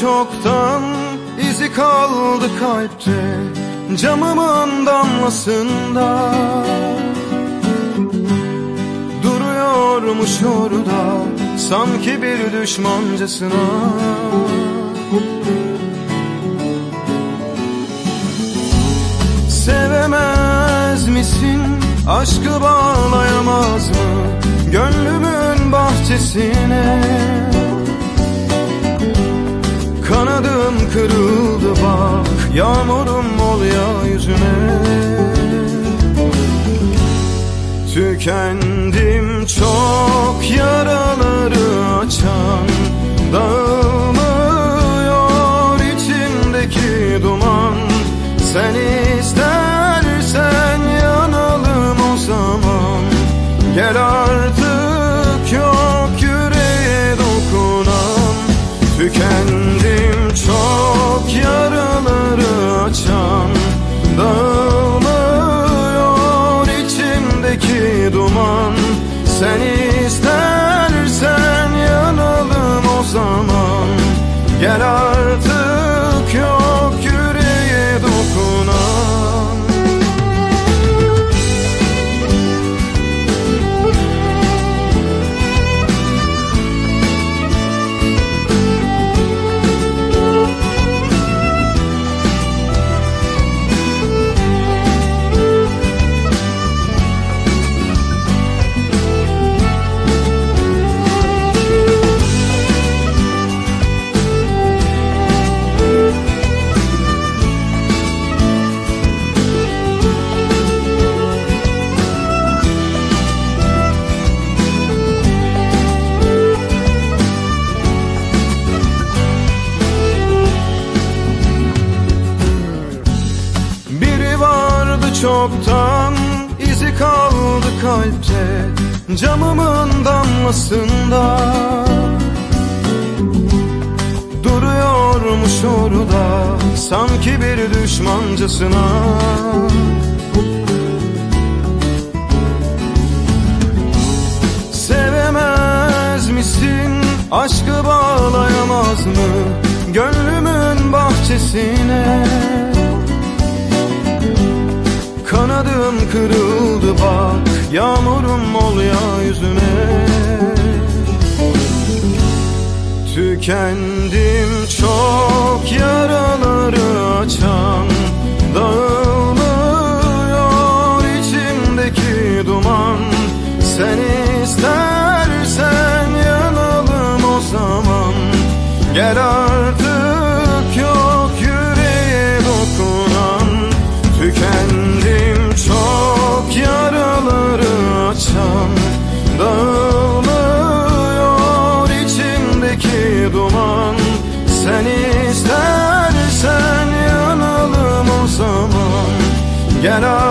çoktan izi kaldı kalpte Camımın damlasında. Duruyormuş orada sanki bir düşmancasına. Sevemez misin aşkı bağlayamaz mı Gönlümün bahçesine kırıldı bak Yağmurum ol ya yüzüme Tükendim çok yaraları açan Dağılmıyor içimdeki duman. Sen çoktan izi kaldı kalpte Camımın damlasında. Duruyormuş orada sanki bir düşmancasına. Sevemez misin aşkı bağlayamaz mı Gönlümün bahçesine Kanadım kırıldı bak Yağmurum ol ya yüzüme Tükendim Get up.